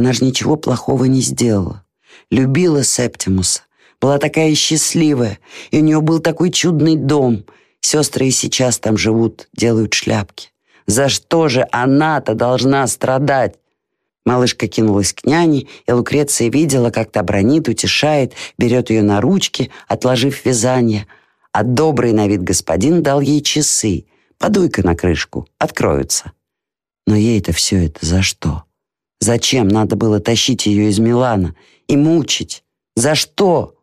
Она же ничего плохого не сделала. Любила Септимуса, была такая счастливая, и у нее был такой чудный дом. Сестры и сейчас там живут, делают шляпки. За что же она-то должна страдать? Малышка кинулась к няне, и Лукреция видела, как та бронит, утешает, берет ее на ручки, отложив вязание. А добрый на вид господин дал ей часы. Подуй-ка на крышку, откроются. Но ей-то все это за что? Зачем надо было тащить ее из Милана и мучить? За что?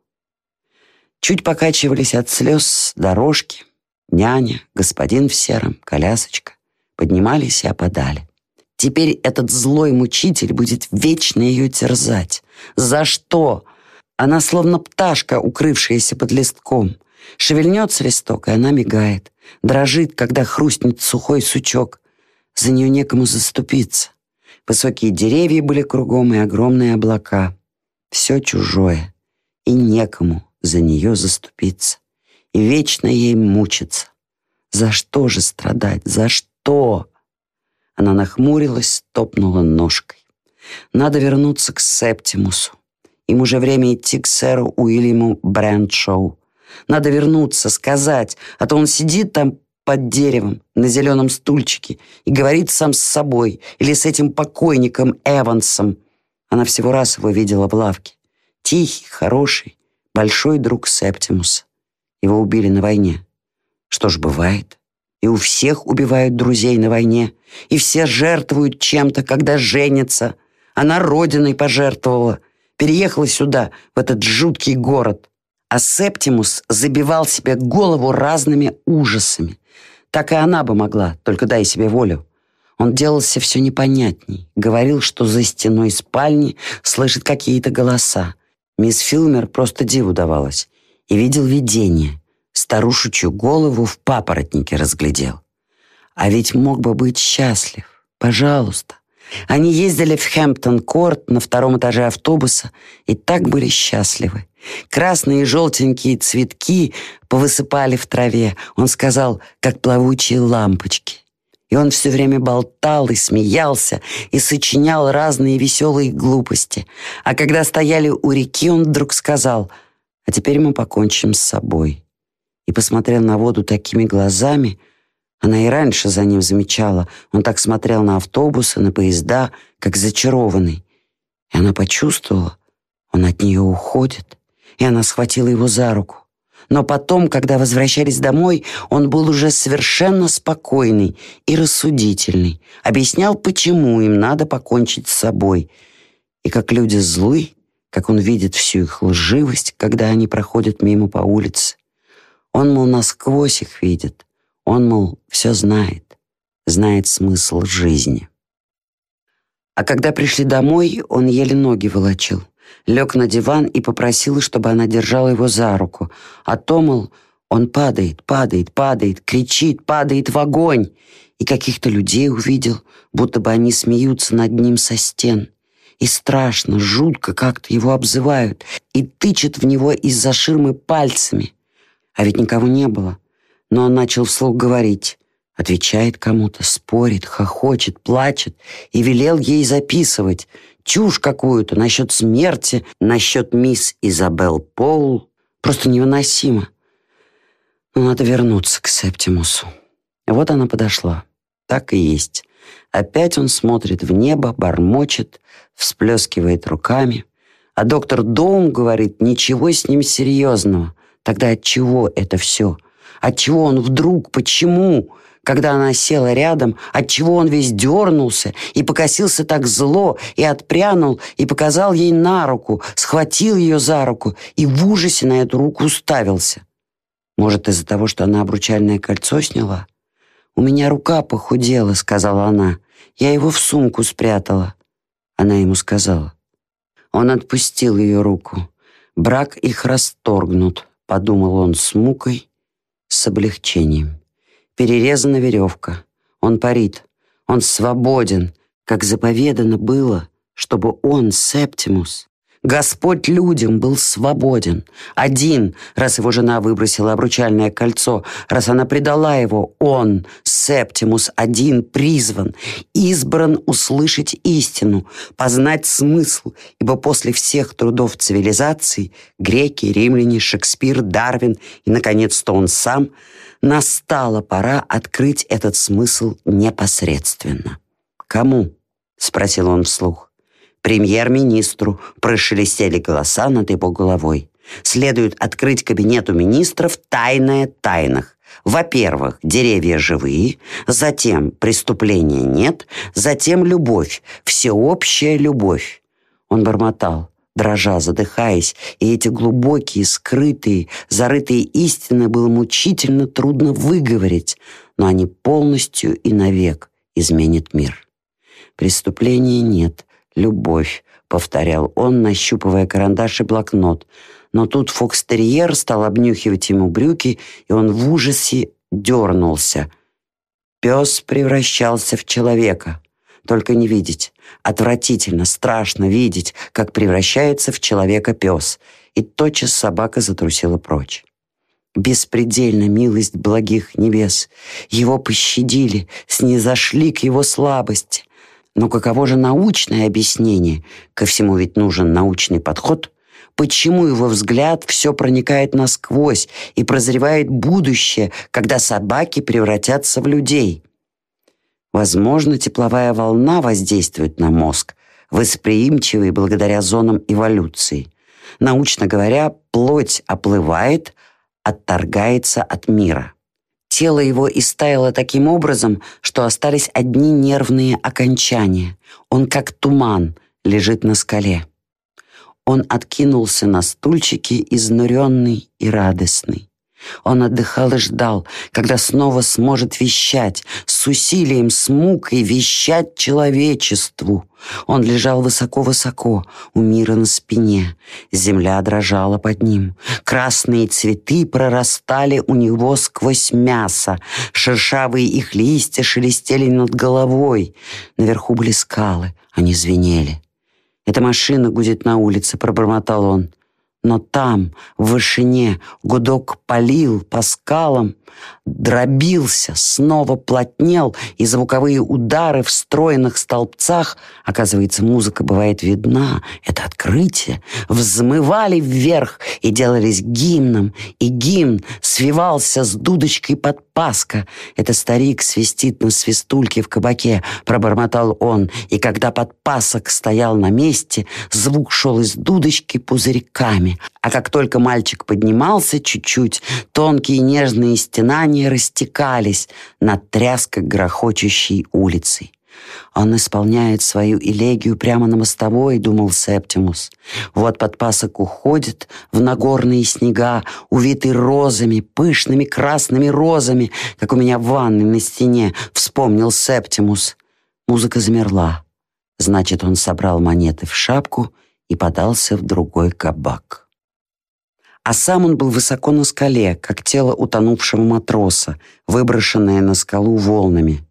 Чуть покачивались от слез дорожки. Няня, господин в сером, колясочка. Поднимались и опадали. Теперь этот злой мучитель будет вечно ее терзать. За что? Она словно пташка, укрывшаяся под листком. Шевельнется листок, и она мигает. Дрожит, когда хрустнет сухой сучок. За нее некому заступиться. Высокие деревья были кругом и огромные облака. Все чужое. И некому за нее заступиться. И вечно ей мучиться. За что же страдать? За что? Она нахмурилась, топнула ножкой. Надо вернуться к Септимусу. Им уже время идти к сэру Уильяму Брэншоу. Надо вернуться, сказать, а то он сидит там под деревом на зеленом стульчике и говорит сам с собой или с этим покойником Эвансом. Она всего раз его видела в лавке. Тихий, хороший, большой друг Септимуса. Его убили на войне. Что ж, бывает. И у всех убивают друзей на войне. И все жертвуют чем-то, когда женятся. Она родиной пожертвовала. Переехала сюда, в этот жуткий город. А Септимус забивал себе голову разными ужасами. Так и она бы могла, только дай себе волю. Он делался все непонятней. Говорил, что за стеной спальни слышит какие-то голоса. Мисс Филмер просто диву давалась. И видел видение. Старушечью голову в папоротнике разглядел. А ведь мог бы быть счастлив. Пожалуйста. Они ездили в Хэмптон-Корт на втором этаже автобуса и так были счастливы. Красные и желтенькие цветки повысыпали в траве. Он сказал, как плавучие лампочки. И он все время болтал и смеялся, и сочинял разные веселые глупости. А когда стояли у реки, он вдруг сказал, «А теперь мы покончим с собой». И посмотрел на воду такими глазами, она и раньше за ним замечала. Он так смотрел на автобусы, на поезда, как зачарованный. И она почувствовала, он от нее уходит, и она схватила его за руку. Но потом, когда возвращались домой, он был уже совершенно спокойный и рассудительный, объяснял, почему им надо покончить с собой. И как люди злы, как он видит всю их лживость, когда они проходят мимо по улице. Он, мол, насквозь их видит. Он, мол, все знает, знает смысл жизни. А когда пришли домой, он еле ноги волочил лег на диван и попросил, чтобы она держала его за руку. А то, мол, он падает, падает, падает, кричит, падает в огонь. И каких-то людей увидел, будто бы они смеются над ним со стен. И страшно, жутко как-то его обзывают и тычет в него из-за ширмы пальцами. А ведь никого не было. Но он начал вслух говорить. Отвечает кому-то, спорит, хохочет, плачет и велел ей записывать чушь какую-то насчет смерти, насчет мисс Изабел Поул. Просто невыносимо. Но надо вернуться к Септимусу. Вот она подошла. Так и есть. Опять он смотрит в небо, бормочет, всплескивает руками. А доктор Доум говорит, ничего с ним серьезного. Тогда от чего это все? От чего он вдруг? Почему? Когда она села рядом, отчего он весь дернулся и покосился так зло, и отпрянул, и показал ей на руку, схватил ее за руку и в ужасе на эту руку уставился. Может, из-за того, что она обручальное кольцо сняла? «У меня рука похудела», — сказала она. «Я его в сумку спрятала». Она ему сказала. Он отпустил ее руку. «Брак их расторгнут», — подумал он с мукой, с облегчением перерезана веревка. Он парит. Он свободен, как заповедано было, чтобы он, Септимус, Господь людям был свободен. Один, раз его жена выбросила обручальное кольцо, раз она предала его, он, Септимус, один призван, избран услышать истину, познать смысл, ибо после всех трудов цивилизации греки, римляне, Шекспир, Дарвин и, наконец-то, он сам, настала пора открыть этот смысл непосредственно. «Кому?» — спросил он вслух премьер-министру, прошелестели голоса над его головой. Следует открыть кабинету министров тайное тайнах. Во-первых, деревья живые, затем преступления нет, затем любовь, всеобщая любовь. Он бормотал, дрожа, задыхаясь, и эти глубокие, скрытые, зарытые истины было мучительно трудно выговорить, но они полностью и навек изменят мир. Преступления нет, «Любовь», — повторял он, нащупывая карандаш и блокнот. Но тут фокстерьер стал обнюхивать ему брюки, и он в ужасе дернулся. Пес превращался в человека. Только не видеть. Отвратительно, страшно видеть, как превращается в человека пес. И тотчас собака затрусила прочь. Беспредельна милость благих небес. Его пощадили, снизошли к его слабости. Но каково же научное объяснение? Ко всему ведь нужен научный подход. Почему его взгляд все проникает насквозь и прозревает будущее, когда собаки превратятся в людей? Возможно, тепловая волна воздействует на мозг, восприимчивый благодаря зонам эволюции. Научно говоря, плоть оплывает, отторгается от мира. Тело его истаяло таким образом, что остались одни нервные окончания. Он как туман лежит на скале. Он откинулся на стульчике, изнуренный и радостный. Он отдыхал и ждал, когда снова сможет вещать, с усилием, с мукой вещать человечеству. Он лежал высоко-высоко, у мира на спине. Земля дрожала под ним. Красные цветы прорастали у него сквозь мясо. Шершавые их листья шелестели над головой. Наверху были скалы, они звенели. «Эта машина гудит на улице», — пробормотал он. Но там, в вышине, гудок палил по скалам, дробился, снова плотнел, и звуковые удары в стройных столбцах, оказывается, музыка бывает видна, это открытие, взмывали вверх и делались гимном, и гимн свивался с дудочкой под Паска. Это старик свистит на свистульке в кабаке, пробормотал он, и когда подпасок стоял на месте, звук шел из дудочки пузырьками. А как только мальчик поднимался чуть-чуть, тонкие нежные стенания растекались над тряской грохочущей улицей. Он исполняет свою элегию прямо на мостовой, думал Септимус. Вот подпасок уходит в нагорные снега, увитый розами, пышными красными розами, как у меня в ванной на стене, вспомнил Септимус. Музыка замерла. Значит, он собрал монеты в шапку и подался в другой кабак. А сам он был высоко на скале, как тело утонувшего матроса, выброшенное на скалу волнами.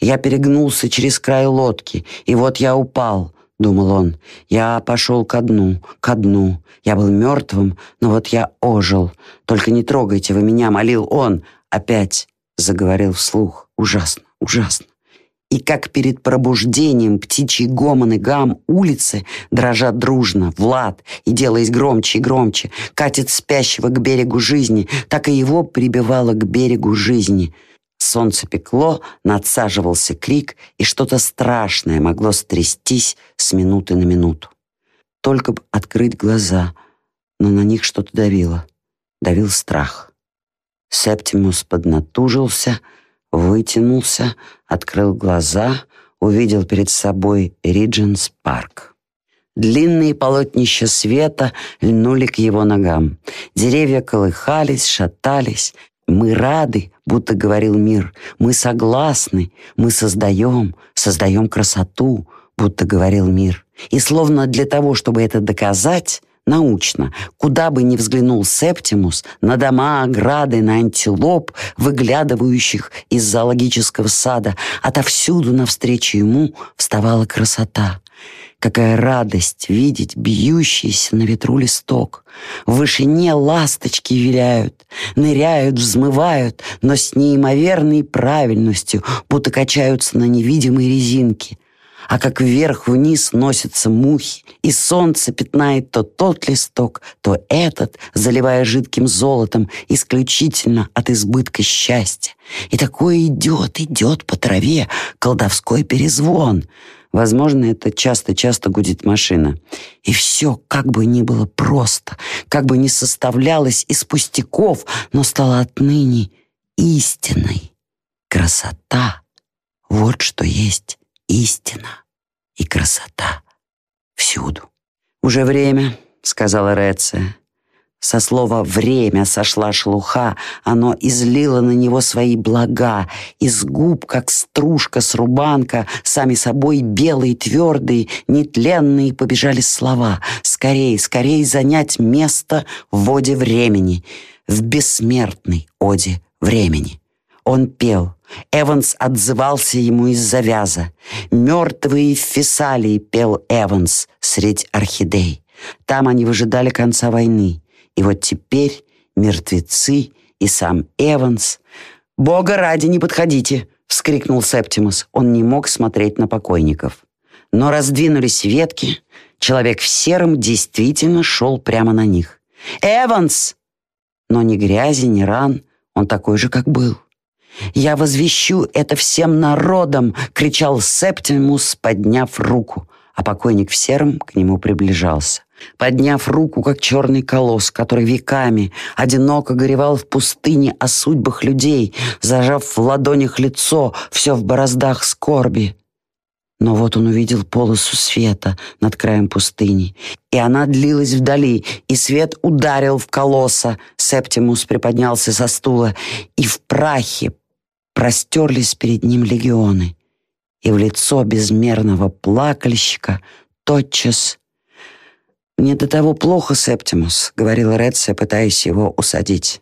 Я перегнулся через край лодки, и вот я упал, — думал он. Я пошел ко дну, ко дну. Я был мертвым, но вот я ожил. Только не трогайте вы меня, — молил он. Опять заговорил вслух. Ужасно, ужасно. И как перед пробуждением птичий гомон и гам улицы дрожат дружно, Влад, и делаясь громче и громче, катит спящего к берегу жизни, так и его прибивало к берегу жизни — Солнце пекло, надсаживался крик, и что-то страшное могло стрястись с минуты на минуту. Только бы открыть глаза, но на них что-то давило. Давил страх. Септимус поднатужился, вытянулся, открыл глаза, увидел перед собой Ридженс Парк. Длинные полотнища света льнули к его ногам. Деревья колыхались, шатались, мы рады, будто говорил мир. Мы согласны, мы создаем, создаем красоту, будто говорил мир. И словно для того, чтобы это доказать, научно, куда бы ни взглянул Септимус, на дома, ограды, на антилоп, выглядывающих из зоологического сада, отовсюду навстречу ему вставала красота. Какая радость видеть бьющийся на ветру листок. В вышине ласточки виляют, ныряют, взмывают, но с неимоверной правильностью, будто качаются на невидимой резинке. А как вверх-вниз носятся мухи, и солнце пятнает то тот листок, то этот, заливая жидким золотом, исключительно от избытка счастья. И такое идет, идет по траве колдовской перезвон — Возможно, это часто-часто гудит машина. И все, как бы ни было просто, как бы ни составлялось из пустяков, но стало отныне истиной. Красота — вот что есть истина и красота всюду. «Уже время», — сказала Реция. Со слова «время» сошла шелуха, оно излило на него свои блага. Из губ, как стружка с рубанка, сами собой белые, твердые, нетленные побежали слова. «Скорей, скорей занять место в воде времени, в бессмертной оде времени». Он пел. Эванс отзывался ему из-за вяза. «Мертвые фессалии» пел Эванс средь орхидей. Там они выжидали конца войны. И вот теперь мертвецы и сам Эванс. «Бога ради, не подходите!» — вскрикнул Септимус. Он не мог смотреть на покойников. Но раздвинулись ветки. Человек в сером действительно шел прямо на них. «Эванс!» Но ни грязи, ни ран. Он такой же, как был. «Я возвещу это всем народом!» — кричал Септимус, подняв руку. А покойник в сером к нему приближался подняв руку, как черный колосс, который веками одиноко горевал в пустыне о судьбах людей, зажав в ладонях лицо, все в бороздах скорби. Но вот он увидел полосу света над краем пустыни, и она длилась вдали, и свет ударил в колосса. Септимус приподнялся со стула, и в прахе простерлись перед ним легионы. И в лицо безмерного плакальщика тотчас «Мне до того плохо, Септимус», — говорила Реция, пытаясь его усадить.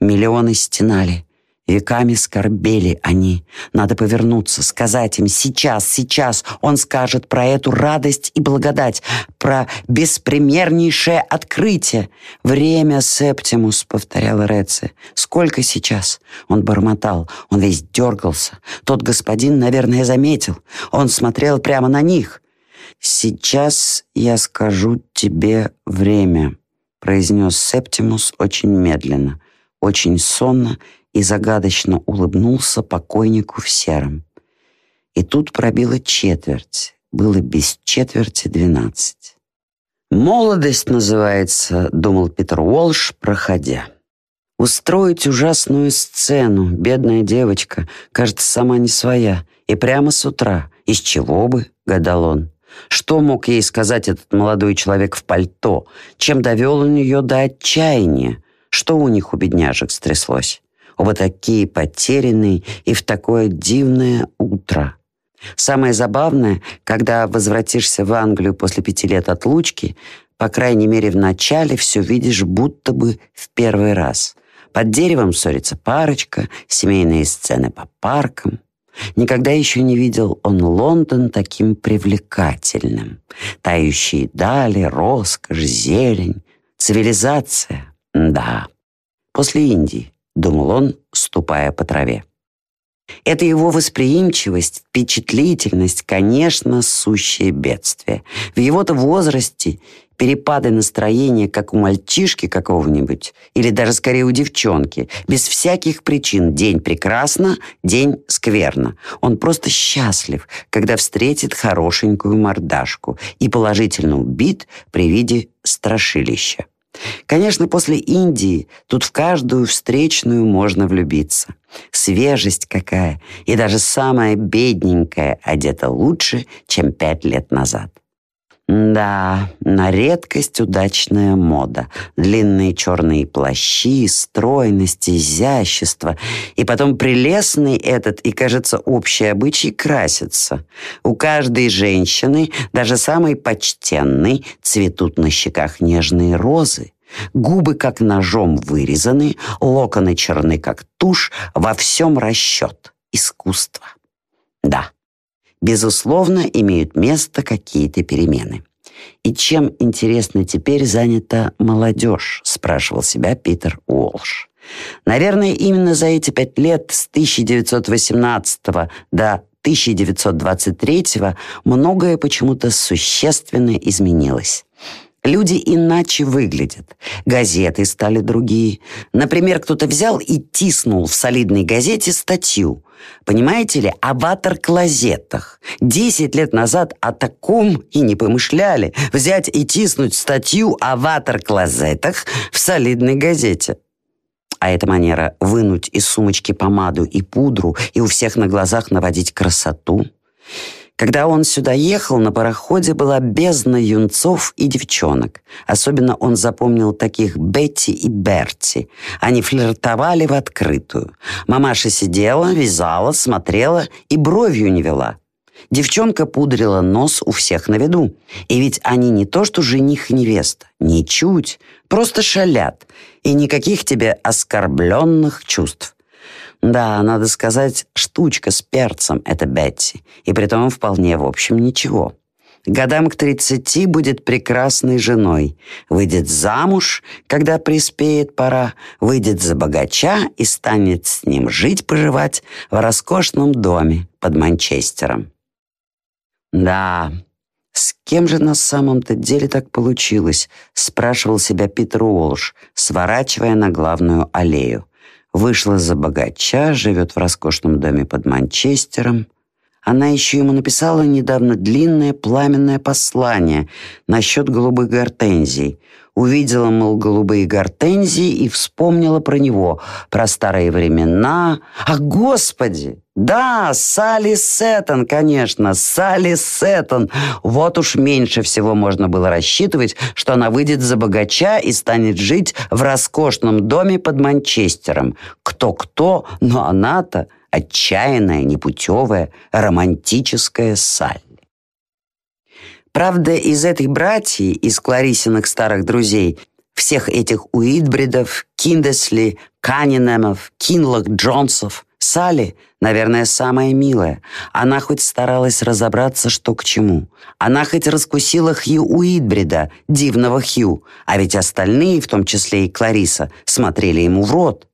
Миллионы стенали. Веками скорбели они. Надо повернуться, сказать им «сейчас, сейчас». Он скажет про эту радость и благодать, про беспримернейшее открытие. «Время, Септимус», — повторяла Реция. «Сколько сейчас?» Он бормотал, он весь дергался. Тот господин, наверное, заметил. Он смотрел прямо на них. «Сейчас я скажу тебе время», — произнес Септимус очень медленно, очень сонно и загадочно улыбнулся покойнику в сером. И тут пробило четверть, было без четверти двенадцать. «Молодость называется», — думал Питер Уолш, проходя. Устроить ужасную сцену, бедная девочка, кажется, сама не своя, и прямо с утра. Из чего бы, гадал он. Что мог ей сказать этот молодой человек в пальто? Чем довел он ее до отчаяния? Что у них у бедняжек стряслось? Оба такие потерянные и в такое дивное утро. Самое забавное, когда возвратишься в Англию после пяти лет отлучки, по крайней мере в начале все видишь будто бы в первый раз. Под деревом ссорится парочка, семейные сцены по паркам. Никогда еще не видел он Лондон таким привлекательным. Тающие дали, роскошь, зелень, цивилизация. Да, после Индии, думал он, ступая по траве. Это его восприимчивость, впечатлительность, конечно, сущее бедствие. В его-то возрасте перепады настроения, как у мальчишки какого-нибудь, или даже скорее у девчонки, без всяких причин. День прекрасно, день скверно. Он просто счастлив, когда встретит хорошенькую мордашку и положительно убит при виде страшилища. Конечно, после Индии тут в каждую встречную можно влюбиться. Свежесть какая, и даже самая бедненькая одета лучше, чем пять лет назад. Да, на редкость удачная мода. Длинные черные плащи, стройность, изящество. И потом прелестный этот и, кажется, общий обычай краситься. У каждой женщины, даже самой почтенной, цветут на щеках нежные розы. Губы как ножом вырезаны, локоны черны как тушь, во всем расчет, искусство. Да, Безусловно, имеют место какие-то перемены. «И чем, интересно, теперь занята молодежь?» – спрашивал себя Питер Уолш. Наверное, именно за эти пять лет с 1918 до 1923 многое почему-то существенно изменилось. Люди иначе выглядят. Газеты стали другие. Например, кто-то взял и тиснул в солидной газете статью. Понимаете ли, о ватер-клозетах. Десять лет назад о таком и не помышляли. Взять и тиснуть статью о ватер-клозетах в солидной газете. А эта манера вынуть из сумочки помаду и пудру и у всех на глазах наводить красоту – когда он сюда ехал, на пароходе была бездна юнцов и девчонок. Особенно он запомнил таких Бетти и Берти. Они флиртовали в открытую. Мамаша сидела, вязала, смотрела и бровью не вела. Девчонка пудрила нос у всех на виду. И ведь они не то что жених и невеста, ничуть, просто шалят. И никаких тебе оскорбленных чувств. Да, надо сказать, штучка с перцем — это Бетти. И притом вполне, в общем, ничего. Годам к 30 будет прекрасной женой. Выйдет замуж, когда приспеет пора, выйдет за богача и станет с ним жить-поживать в роскошном доме под Манчестером. Да, с кем же на самом-то деле так получилось, спрашивал себя Питер Уолш, сворачивая на главную аллею. Вышла за богача, живет в роскошном доме под Манчестером. Она еще ему написала недавно длинное пламенное послание насчет голубых гортензий. Увидела, мол, голубые гортензии и вспомнила про него, про старые времена. А, господи! Да, Салли Сеттон, конечно, Салли Сеттон. Вот уж меньше всего можно было рассчитывать, что она выйдет за богача и станет жить в роскошном доме под Манчестером. Кто-кто, но она-то отчаянная, непутевая, романтическая Салли. Правда, из этой братьи, из Кларисиных старых друзей, всех этих Уитбридов, Киндесли, Канинемов, Кинлок, Джонсов, Салли, наверное, самая милая. Она хоть старалась разобраться, что к чему. Она хоть раскусила Хью Уитбрида, дивного Хью, а ведь остальные, в том числе и Клариса, смотрели ему в рот.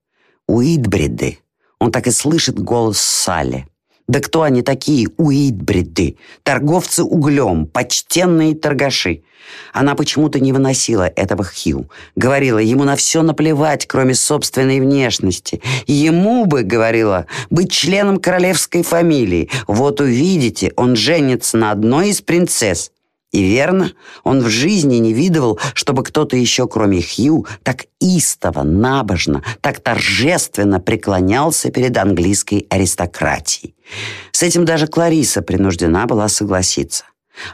Уитбриды. Он так и слышит голос Салли. Да кто они такие, уитбриды? Торговцы углем, почтенные торгаши. Она почему-то не выносила этого Хью. Говорила, ему на все наплевать, кроме собственной внешности. Ему бы, говорила, быть членом королевской фамилии. Вот увидите, он женится на одной из принцесс. И верно, он в жизни не видывал, чтобы кто-то еще, кроме Хью, так истово, набожно, так торжественно преклонялся перед английской аристократией. С этим даже Клариса принуждена была согласиться.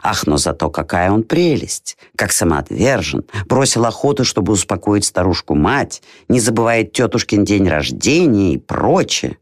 Ах, но зато какая он прелесть, как самоотвержен, бросил охоту, чтобы успокоить старушку-мать, не забывает тетушкин день рождения и прочее.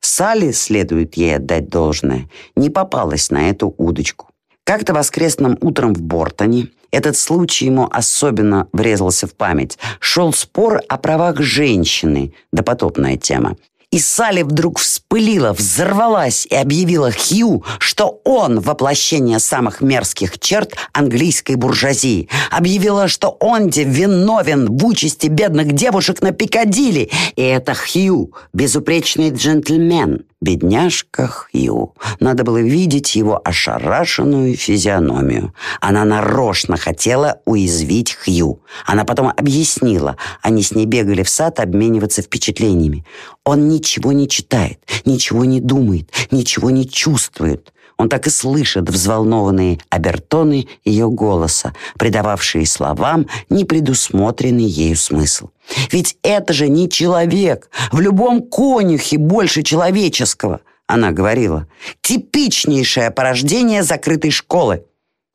Салли, следует ей отдать должное, не попалась на эту удочку. Как-то воскресным утром в Бортоне, этот случай ему особенно врезался в память, шел спор о правах женщины, допотопная тема. И Салли вдруг вспылила, взорвалась и объявила Хью, что он воплощение самых мерзких черт английской буржуазии. Объявила, что он де виновен в участи бедных девушек на Пикадилли. И это Хью, безупречный джентльмен, Бедняжка Хью. Надо было видеть его ошарашенную физиономию. Она нарочно хотела уязвить Хью. Она потом объяснила. Они с ней бегали в сад обмениваться впечатлениями. Он ничего не читает, ничего не думает, ничего не чувствует. Он так и слышит взволнованные обертоны ее голоса, придававшие словам непредусмотренный ею смысл. Ведь это же не человек. В любом конюхе больше человеческого, она говорила. Типичнейшее порождение закрытой школы,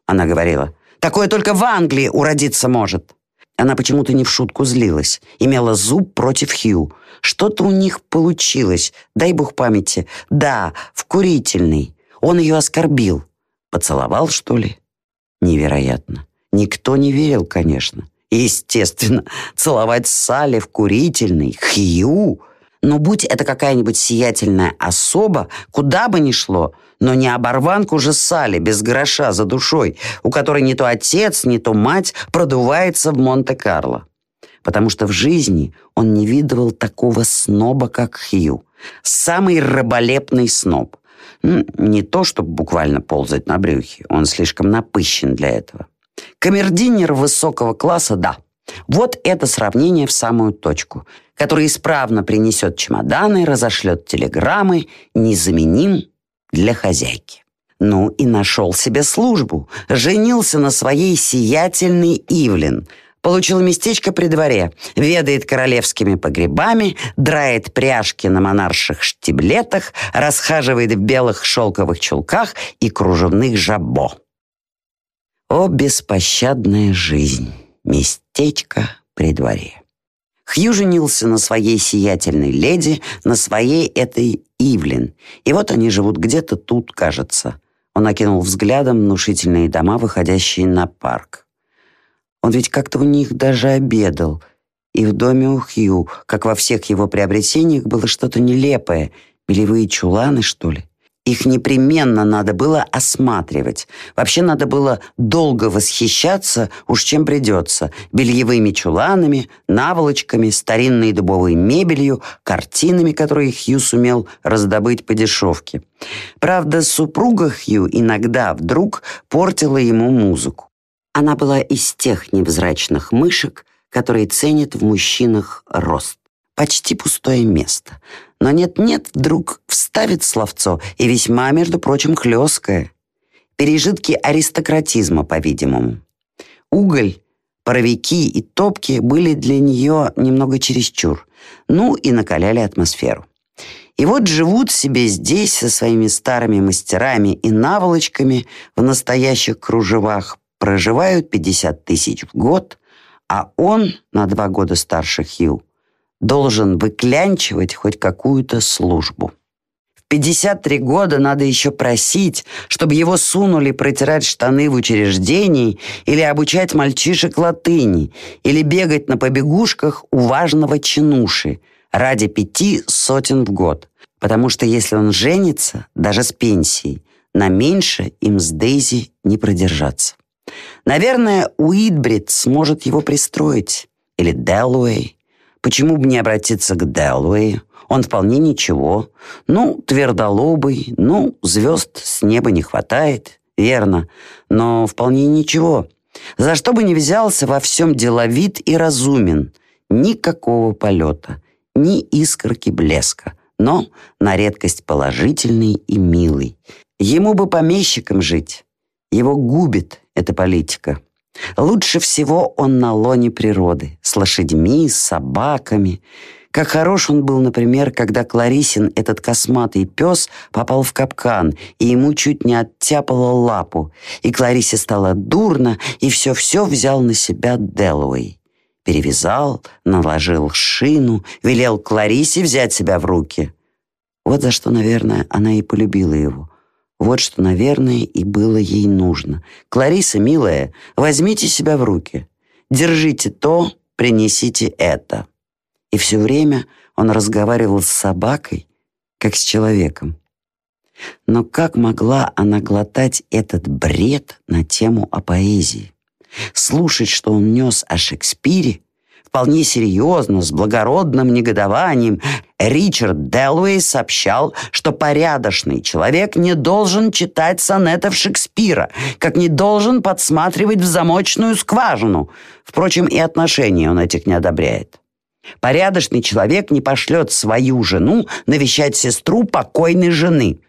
она говорила. Такое только в Англии уродиться может. Она почему-то не в шутку злилась. Имела зуб против Хью. Что-то у них получилось, дай бог памяти. Да, в курительный. Он ее оскорбил. Поцеловал, что ли? Невероятно. Никто не верил, конечно. Естественно, целовать Салли в курительный, Хью. Но будь это какая-нибудь сиятельная особа, куда бы ни шло, Но не оборванку же Салли без гроша за душой, у которой не то отец, не то мать продувается в Монте-Карло. Потому что в жизни он не видывал такого сноба, как Хью. Самый раболепный сноб. Не то, чтобы буквально ползать на брюхе. Он слишком напыщен для этого. Камердинер высокого класса – да. Вот это сравнение в самую точку, который исправно принесет чемоданы, разошлет телеграммы, незаменим для хозяйки. Ну и нашел себе службу. Женился на своей сиятельной Ивлин. Получил местечко при дворе. Ведает королевскими погребами, драет пряжки на монарших штиблетах, расхаживает в белых шелковых чулках и кружевных жабо. О, беспощадная жизнь! Местечко при дворе. Хью женился на своей сиятельной леди, на своей этой Ивлин. И вот они живут где-то тут, кажется. Он окинул взглядом внушительные дома, выходящие на парк. Он ведь как-то у них даже обедал. И в доме у Хью, как во всех его приобретениях, было что-то нелепое. Белевые чуланы, что ли? Их непременно надо было осматривать. Вообще надо было долго восхищаться, уж чем придется, бельевыми чуланами, наволочками, старинной дубовой мебелью, картинами, которые Хью сумел раздобыть по дешевке. Правда, супруга Хью иногда вдруг портила ему музыку. Она была из тех невзрачных мышек, которые ценят в мужчинах рост. Почти пустое место — но нет-нет, вдруг вставит словцо, и весьма, между прочим, хлесткое. Пережитки аристократизма, по-видимому. Уголь, паровики и топки были для нее немного чересчур, ну и накаляли атмосферу. И вот живут себе здесь со своими старыми мастерами и наволочками в настоящих кружевах, проживают 50 тысяч в год, а он на два года старше Хью должен выклянчивать хоть какую-то службу. В 53 года надо еще просить, чтобы его сунули протирать штаны в учреждении или обучать мальчишек латыни, или бегать на побегушках у важного чинуши ради пяти сотен в год. Потому что если он женится, даже с пенсией, на меньше им с Дейзи не продержаться. Наверное, Уитбрид сможет его пристроить. Или Дэллоуэй. Почему бы не обратиться к Дэллоуэй? Он вполне ничего. Ну, твердолобый, ну, звезд с неба не хватает, верно, но вполне ничего. За что бы ни взялся, во всем деловит и разумен. Никакого полета, ни искорки блеска, но на редкость положительный и милый. Ему бы помещиком жить. Его губит эта политика. Лучше всего он на лоне природы, с лошадьми, с собаками. Как хорош он был, например, когда Кларисин, этот косматый пес, попал в капкан, и ему чуть не оттяпало лапу. И Кларисе стало дурно, и все-все взял на себя Делуэй. Перевязал, наложил шину, велел Кларисе взять себя в руки. Вот за что, наверное, она и полюбила его. Вот что, наверное, и было ей нужно. «Клариса, милая, возьмите себя в руки. Держите то, принесите это». И все время он разговаривал с собакой, как с человеком. Но как могла она глотать этот бред на тему о поэзии? Слушать, что он нес о Шекспире, вполне серьезно, с благородным негодованием, Ричард Делуэй сообщал, что порядочный человек не должен читать сонетов Шекспира, как не должен подсматривать в замочную скважину. Впрочем, и отношения он этих не одобряет. Порядочный человек не пошлет свою жену навещать сестру покойной жены.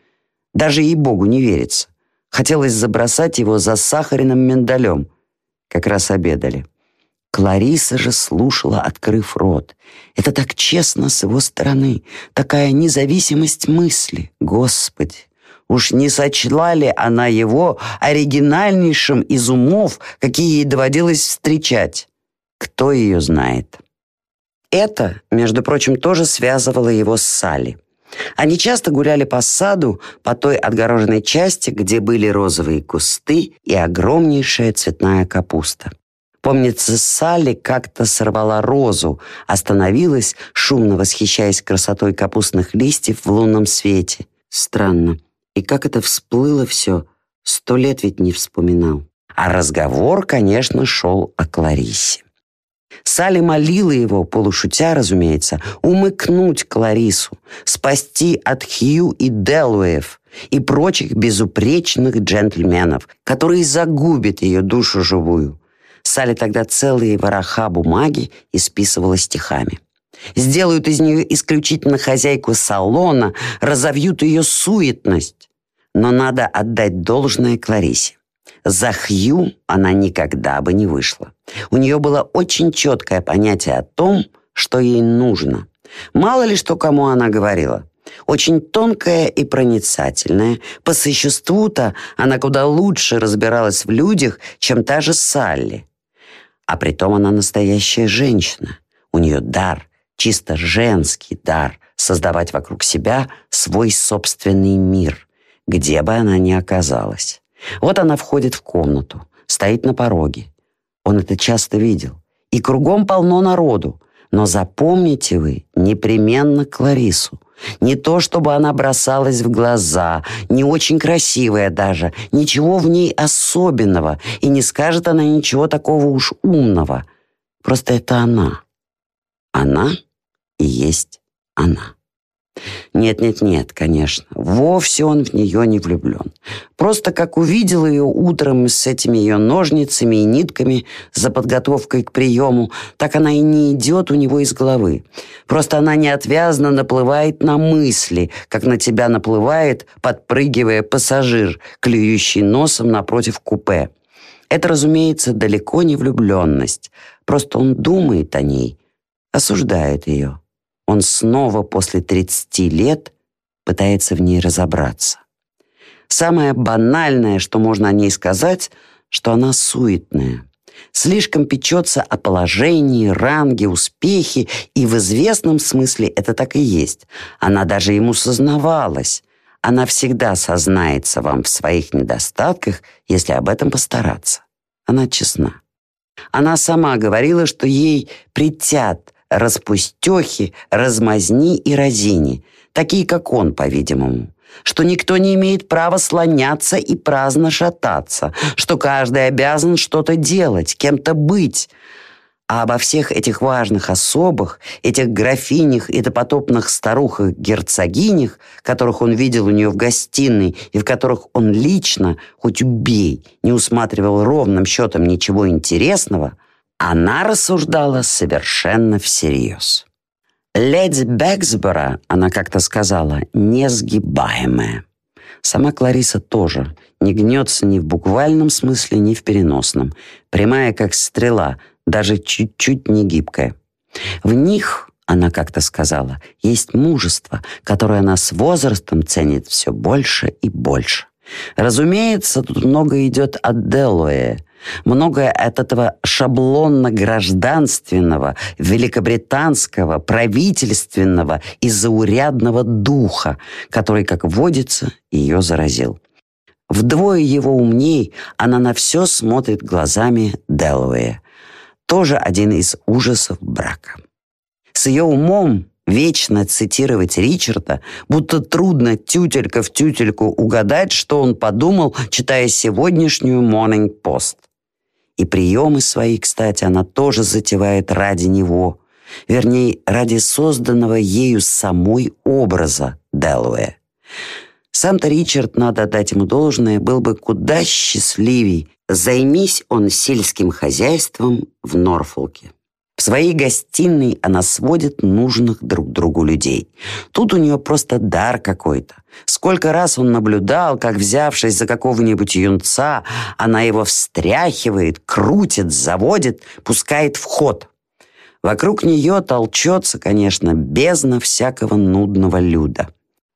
Даже ей-богу не верится. Хотелось забросать его за сахарным миндалем. Как раз обедали. Клариса же слушала, открыв рот. Это так честно с его стороны, такая независимость мысли. Господи, уж не сочла ли она его оригинальнейшим из умов, какие ей доводилось встречать? Кто ее знает? Это, между прочим, тоже связывало его с Салли. Они часто гуляли по саду, по той отгороженной части, где были розовые кусты и огромнейшая цветная капуста. Помнится, Салли как-то сорвала розу, остановилась, шумно восхищаясь красотой капустных листьев в лунном свете. Странно. И как это всплыло все, сто лет ведь не вспоминал. А разговор, конечно, шел о Кларисе. Салли молила его, полушутя, разумеется, умыкнуть Кларису, спасти от Хью и Делуэев и прочих безупречных джентльменов, которые загубят ее душу живую. Салли тогда целые вороха бумаги исписывала стихами. Сделают из нее исключительно хозяйку салона, разовьют ее суетность. Но надо отдать должное Кларисе. За Хью она никогда бы не вышла. У нее было очень четкое понятие о том, что ей нужно. Мало ли что кому она говорила. Очень тонкая и проницательная. По существу-то она куда лучше разбиралась в людях, чем та же Салли. А притом она настоящая женщина. У нее дар, чисто женский дар, создавать вокруг себя свой собственный мир, где бы она ни оказалась. Вот она входит в комнату, стоит на пороге. Он это часто видел. И кругом полно народу. Но запомните вы непременно Кларису. Не то, чтобы она бросалась в глаза, не очень красивая даже, ничего в ней особенного, и не скажет она ничего такого уж умного. Просто это она. Она и есть она. Нет-нет-нет, конечно, вовсе он в нее не влюблен. Просто как увидел ее утром с этими ее ножницами и нитками за подготовкой к приему, так она и не идет у него из головы. Просто она неотвязно наплывает на мысли, как на тебя наплывает, подпрыгивая пассажир, клюющий носом напротив купе. Это, разумеется, далеко не влюбленность. Просто он думает о ней, осуждает ее он снова после 30 лет пытается в ней разобраться. Самое банальное, что можно о ней сказать, что она суетная. Слишком печется о положении, ранге, успехе, и в известном смысле это так и есть. Она даже ему сознавалась. Она всегда сознается вам в своих недостатках, если об этом постараться. Она честна. Она сама говорила, что ей притят распустехи, размазни и разини, такие, как он, по-видимому что никто не имеет права слоняться и праздно шататься, что каждый обязан что-то делать, кем-то быть. А обо всех этих важных особых, этих графинях и допотопных старухах-герцогинях, которых он видел у нее в гостиной и в которых он лично, хоть убей, не усматривал ровным счетом ничего интересного – она рассуждала совершенно всерьез. Леди Бэксбора, она как-то сказала, несгибаемая. Сама Клариса тоже не гнется ни в буквальном смысле, ни в переносном. Прямая, как стрела, даже чуть-чуть не гибкая. В них, она как-то сказала, есть мужество, которое она с возрастом ценит все больше и больше. Разумеется, тут много идет от Делуэ, Многое от этого шаблонно-гражданственного, великобританского, правительственного и заурядного духа, который, как водится, ее заразил. Вдвое его умней она на все смотрит глазами Делуэя. Тоже один из ужасов брака. С ее умом вечно цитировать Ричарда, будто трудно тютелька в тютельку угадать, что он подумал, читая сегодняшнюю Morning Post. И приемы свои, кстати, она тоже затевает ради него. Вернее, ради созданного ею самой образа Делуэ. Сам-то Ричард, надо дать ему должное, был бы куда счастливей, займись он сельским хозяйством в Норфолке. В своей гостиной она сводит нужных друг другу людей. Тут у нее просто дар какой-то. Сколько раз он наблюдал, как, взявшись за какого-нибудь юнца, она его встряхивает, крутит, заводит, пускает в ход. Вокруг нее толчется, конечно, бездна всякого нудного люда.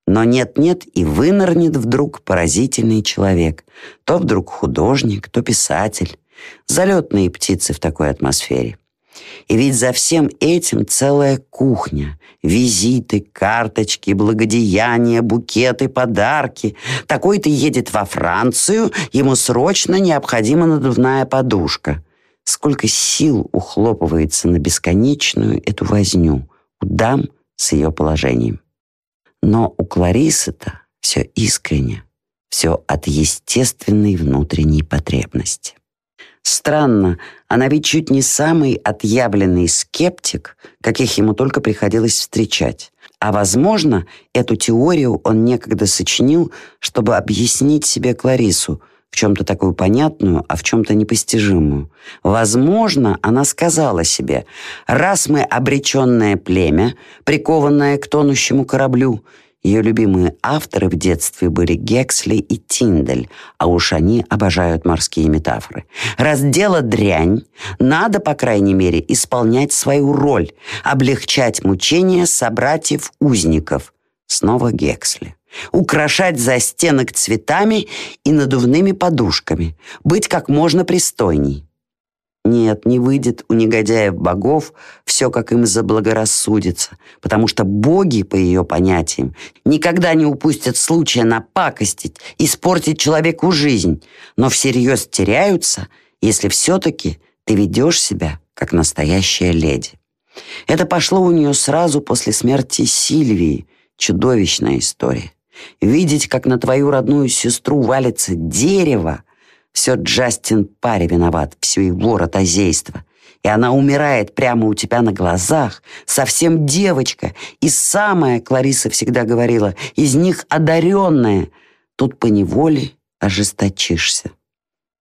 Но нет-нет и вынырнет вдруг поразительный человек. То вдруг художник, то писатель. Залетные птицы в такой атмосфере. И ведь за всем этим целая кухня. Визиты, карточки, благодеяния, букеты, подарки. Такой-то едет во Францию, ему срочно необходима надувная подушка. Сколько сил ухлопывается на бесконечную эту возню у дам с ее положением. Но у Кларисы-то все искренне. Все от естественной внутренней потребности. Странно, она ведь чуть не самый отъявленный скептик, каких ему только приходилось встречать. А, возможно, эту теорию он некогда сочинил, чтобы объяснить себе Кларису, в чем-то такую понятную, а в чем-то непостижимую. Возможно, она сказала себе, раз мы обреченное племя, прикованное к тонущему кораблю, ее любимые авторы в детстве были Гексли и Тиндель, а уж они обожают морские метафоры. Раз дело дрянь, надо, по крайней мере, исполнять свою роль, облегчать мучения собратьев-узников. Снова Гексли. Украшать застенок цветами и надувными подушками. Быть как можно пристойней. Нет, не выйдет у негодяев богов все, как им заблагорассудится, потому что боги, по ее понятиям, никогда не упустят случая напакостить, испортить человеку жизнь, но всерьез теряются, если все-таки ты ведешь себя, как настоящая леди. Это пошло у нее сразу после смерти Сильвии, чудовищная история. Видеть, как на твою родную сестру валится дерево — все Джастин Паре виноват, все его ротозейство. И она умирает прямо у тебя на глазах, совсем девочка. И самая, Клариса всегда говорила, из них одаренная. Тут поневоле ожесточишься.